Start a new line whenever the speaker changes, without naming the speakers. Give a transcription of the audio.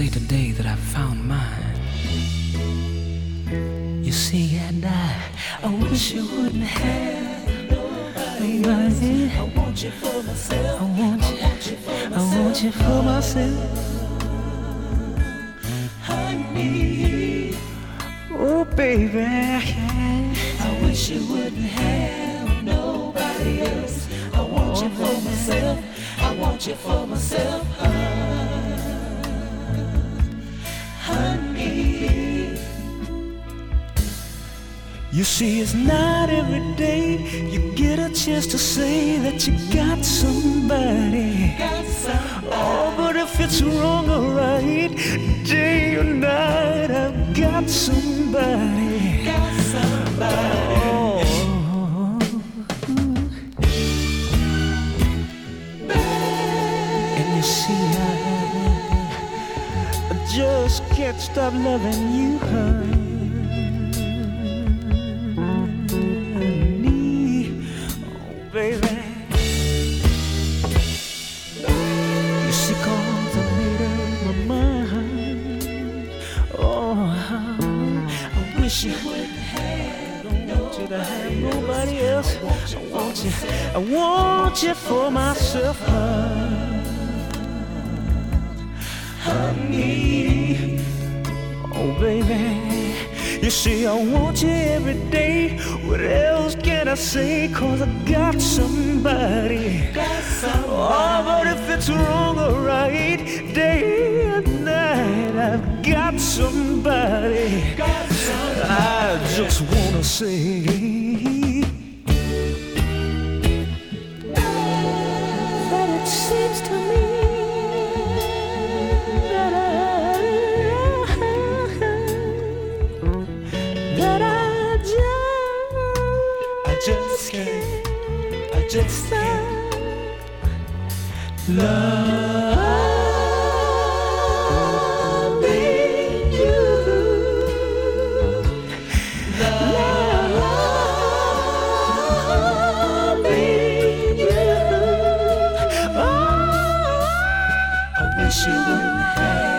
say today that I found mine. You see, and I, I wish you wouldn't have nobody. I want you for myself. I want you, I want you for myself. Honey, oh baby, I wish you wouldn't have nobody else. I want you for myself. I want you for myself, You see, it's not every day you get a chance to say that you got somebody. Oh, but if it's wrong or right, day or night, I've got somebody. Got somebody. Oh. And you see, I, just can't stop loving you, honey. Wish you wouldn't have. Don't want you to have nobody else. I want you, I want you for myself, honey. Oh, baby. You see, I want you every day. What else can I say? Cause I got somebody. Oh, but if it's wrong or right, day and night, I've got somebody. Got somebody. I just wanna say. That it seems to me that I, that I just, I just can't, I just can't loving I wish